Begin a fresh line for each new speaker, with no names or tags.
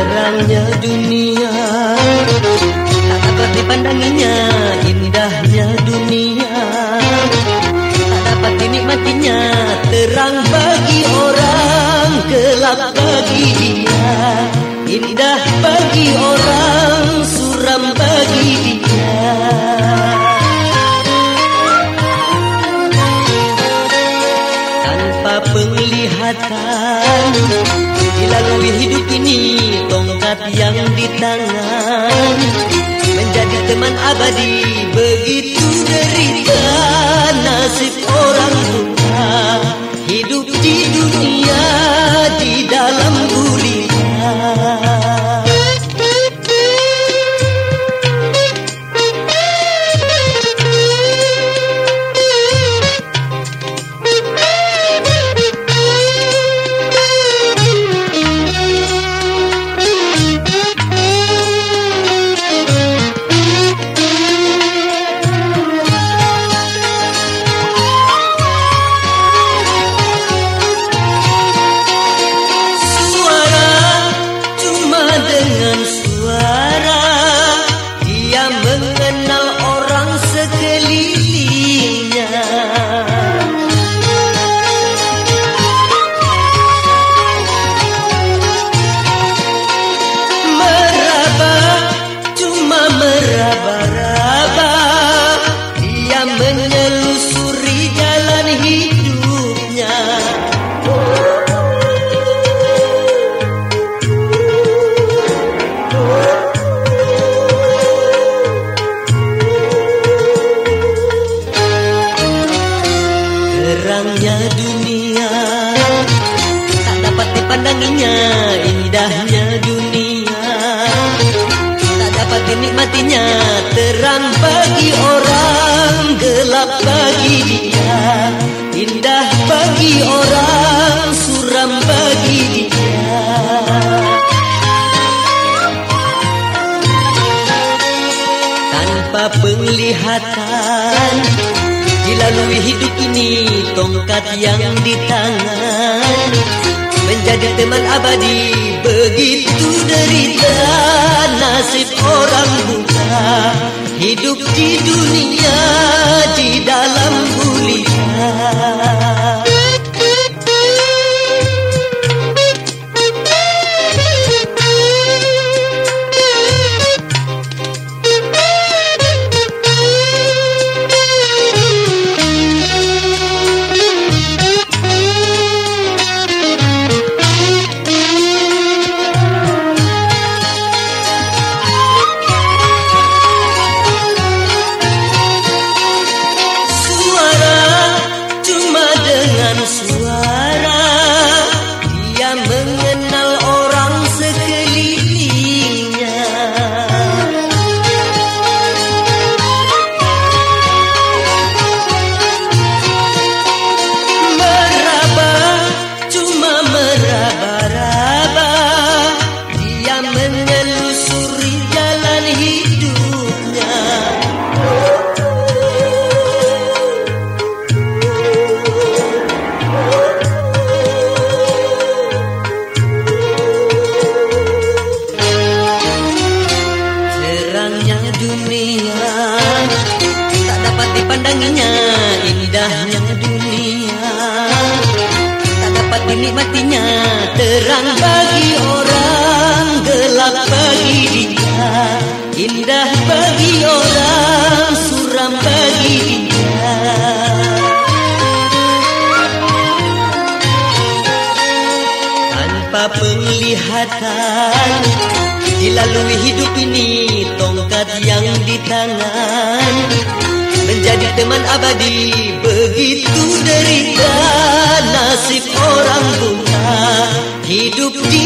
Terangnya dunia. Tak dapat dipandanginya Indahnya dunia. Tak dapat dinikmatinya Terang bagi orang Gelap bagi dia. Indah bagi orang Suram bagi dia. Tanpa penglihatan Dilalui hidup ini Tongkat yang di tangan Menjadi teman abadi Begitu derita dengan Terangnya dunia. Tak dapat dipandanginya Indahnya dunia. Tak dapat dinikmatinya Terang bagi orang Gelap bagi dia. Indah bagi orang Suram bagi dia. Tanpa penglihatan Dilalui hidup ini Tongkat yang di tangan Menjadi teman abadi Begitu derita Nasib orang buta. Hidup di dunia Tak dapat dipandanginya Indahnya dunia. Tak dapat dinikmatinya Terang bagi orang Gelap bagi dia. Indah bagi orang Suram bagi dia. Tanpa penglihatan Dilalui hidup ini Tongkat yang di tangan. Menjadi teman abadi Begitu derita Nasib orang buta Hidup di